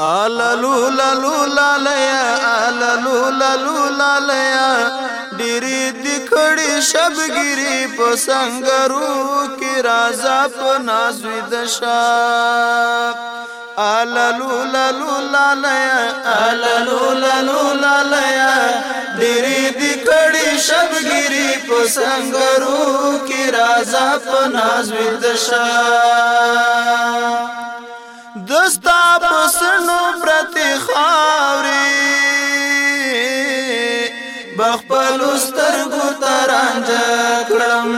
آلالو لالو لالیا آلالو لالو لالیا ډيري دکړې شبګيري په سنگرو کې رازا په نازوي دشا آلالو لالو لالیا آلالو لالو لالیا ډيري دکړې شبګيري په سنگرو کې رازا په نازوي دشا ړاند کړم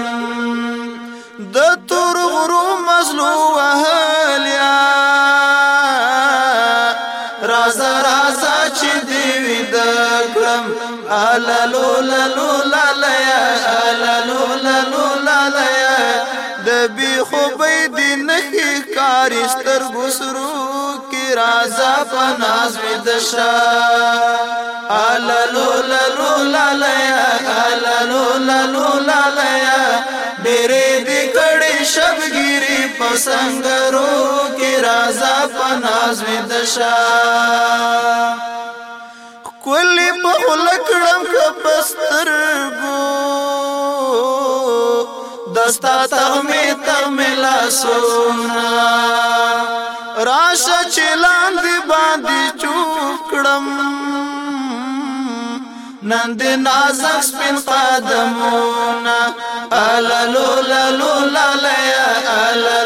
د تور غرو مزلو وهلیا راز راز چې دی وې د کړم الالو لالو لالیا الالو لالو لالیا د بی خوبې دی نه کارستر ګسرو کی راز په ناز وې د شاه سنگرو کی رازا پناز می دشا کلی په لکړم ک پستر گو دستا ته می تملا سونا راشه چلاند باندې چوکړم نن دې نازک سپین قدمونه الا لولا لولا لیا الا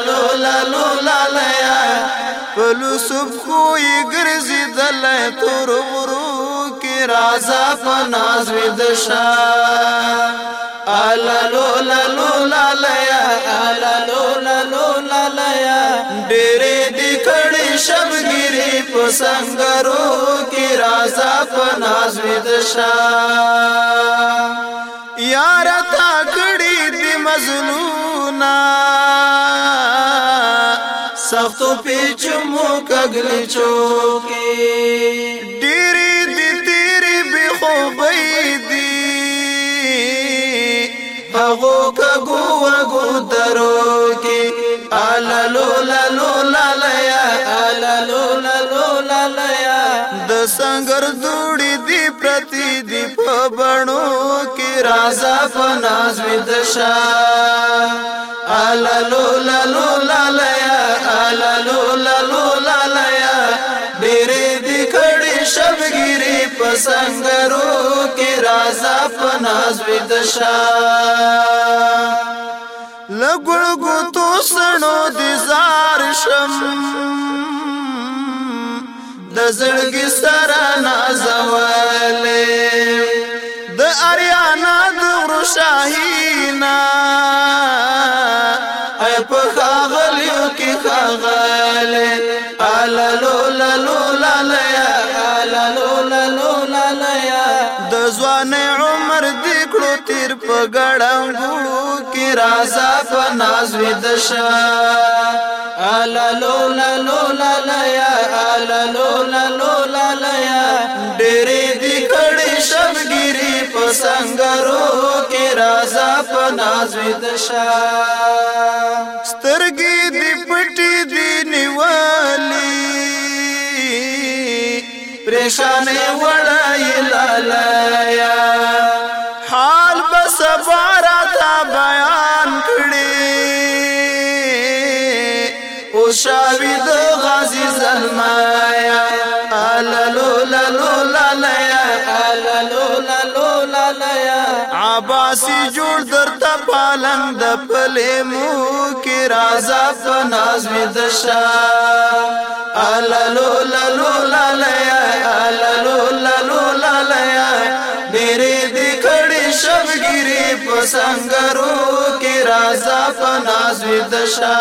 یوسف خو یې ګرځیدل تور ورو کې رازا پناز وې دشا الا لو لا لو لا لیا الا لو لا لو لا لیا ډېرې دې کړې شبګيري په سنگرو کې رازا پناز وې دشا یار تا کړې دې مزنونا سختو پیچمو کګل چوکي ډېری دي تیری به خوبې دي هغه کګو وګو درو کې الالو لالو لالیا الالو لالو لالیا د سنگر دوړي دی پرتی دی په بڼو کې رازا په ناز وې دشا الالو لالو سنگرو کې رازا پناز وې د شاه لګړ ګو تو سنو دي زار شم د زړګي سره نازوالې د اریانا د ورشاهینا اي په خاغلیو کې خاغلې الا نه عمر دې کړو تیر په ګړنګو کې رازا په ناز وې دشا الا لو لا لو لا لا یا الا لو لا لو لا لا یا ډېرې دې کړې شبګيري په سنگرو کې رازا په ناز وې دشا سترګې دې پټې دې نیوالي پریشانې وړای لالا یا شاوی د غازی زلمایا الالو لالو لالیا الالو لالو لالیا عباسی جوړ درته پالند پلې مو کی رازا فناز می دشا الالو لالو لالیا الالو لالو شبگیری پسنگرو کی رازا پناز ویدشا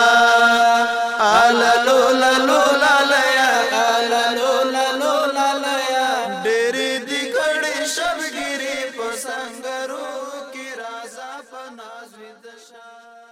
آلا لولا لولا لیا آلا لولا لولا لیا دیری دکڑی شبگیری پسنگرو کی رازا پناز ویدشا